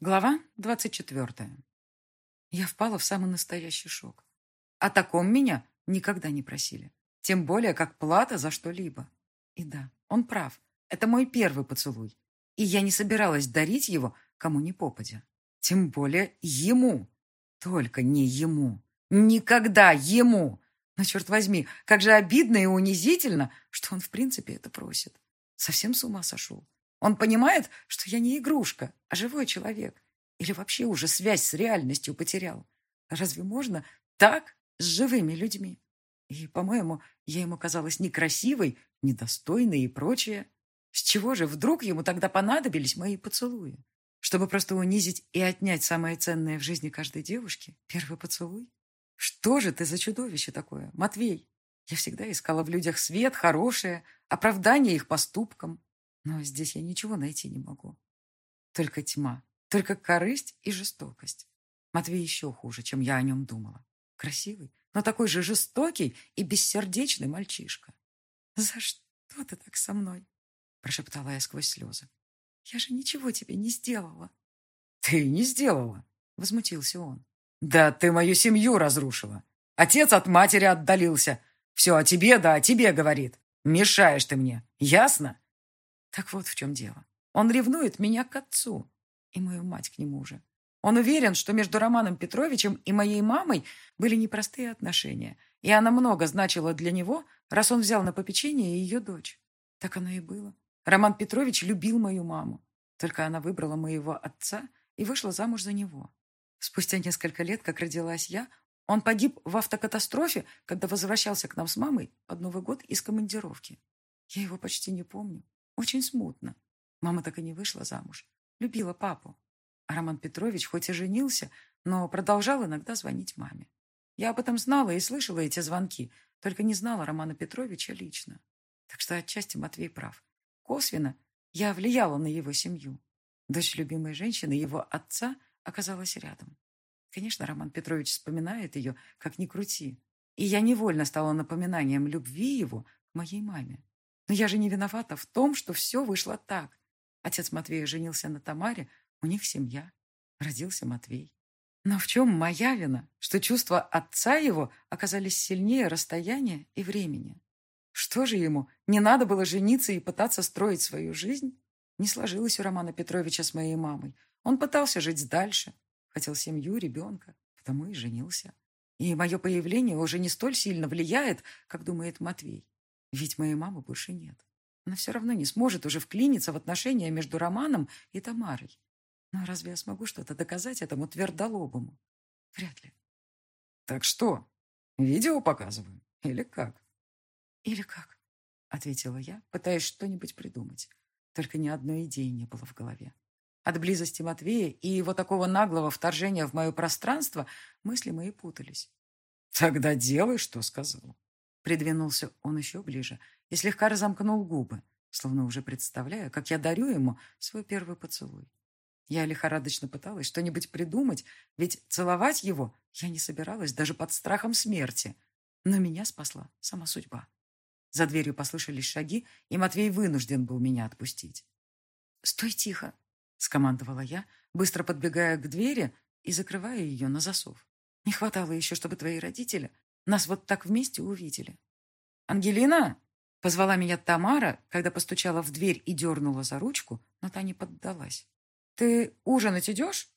Глава двадцать четвертая. Я впала в самый настоящий шок. О таком меня никогда не просили. Тем более, как плата за что-либо. И да, он прав. Это мой первый поцелуй. И я не собиралась дарить его кому ни попадя. Тем более ему. Только не ему. Никогда ему. Но, черт возьми, как же обидно и унизительно, что он в принципе это просит. Совсем с ума сошел. Он понимает, что я не игрушка, а живой человек. Или вообще уже связь с реальностью потерял. Разве можно так с живыми людьми? И, по-моему, я ему казалась некрасивой, недостойной и прочее. С чего же вдруг ему тогда понадобились мои поцелуи? Чтобы просто унизить и отнять самое ценное в жизни каждой девушки? Первый поцелуй? Что же ты за чудовище такое, Матвей? Я всегда искала в людях свет, хорошее, оправдание их поступкам. Но здесь я ничего найти не могу. Только тьма, только корысть и жестокость. Матвей еще хуже, чем я о нем думала. Красивый, но такой же жестокий и бессердечный мальчишка. «За что ты так со мной?» прошептала я сквозь слезы. «Я же ничего тебе не сделала». «Ты не сделала», — возмутился он. «Да ты мою семью разрушила. Отец от матери отдалился. Все о тебе, да о тебе говорит. Мешаешь ты мне, ясно?» Так вот в чем дело. Он ревнует меня к отцу и мою мать к нему же. Он уверен, что между Романом Петровичем и моей мамой были непростые отношения, и она много значила для него, раз он взял на попечение ее дочь. Так оно и было. Роман Петрович любил мою маму, только она выбрала моего отца и вышла замуж за него. Спустя несколько лет, как родилась я, он погиб в автокатастрофе, когда возвращался к нам с мамой под Новый год из командировки. Я его почти не помню. Очень смутно. Мама так и не вышла замуж. Любила папу. А Роман Петрович хоть и женился, но продолжал иногда звонить маме. Я об этом знала и слышала эти звонки, только не знала Романа Петровича лично. Так что отчасти Матвей прав. Косвенно я влияла на его семью. Дочь любимой женщины, его отца, оказалась рядом. Конечно, Роман Петрович вспоминает ее, как ни крути. И я невольно стала напоминанием любви его к моей маме. Но я же не виновата в том, что все вышло так. Отец Матвея женился на Тамаре, у них семья. Родился Матвей. Но в чем моя вина, что чувства отца его оказались сильнее расстояния и времени? Что же ему, не надо было жениться и пытаться строить свою жизнь? Не сложилось у Романа Петровича с моей мамой. Он пытался жить дальше. Хотел семью, ребенка, потому и женился. И мое появление уже не столь сильно влияет, как думает Матвей. Ведь моей мамы больше нет. Она все равно не сможет уже вклиниться в отношения между Романом и Тамарой. Но разве я смогу что-то доказать этому твердолобому? Вряд ли. Так что, видео показываю? Или как? Или как? Ответила я, пытаясь что-нибудь придумать. Только ни одной идеи не было в голове. От близости Матвея и его такого наглого вторжения в мое пространство мысли мои путались. Тогда делай, что сказал. Придвинулся он еще ближе и слегка разомкнул губы, словно уже представляя, как я дарю ему свой первый поцелуй. Я лихорадочно пыталась что-нибудь придумать, ведь целовать его я не собиралась даже под страхом смерти. Но меня спасла сама судьба. За дверью послышались шаги, и Матвей вынужден был меня отпустить. «Стой тихо!» — скомандовала я, быстро подбегая к двери и закрывая ее на засов. «Не хватало еще, чтобы твои родители нас вот так вместе увидели. «Ангелина!» — позвала меня Тамара, когда постучала в дверь и дернула за ручку, но та не поддалась. «Ты ужинать идешь?»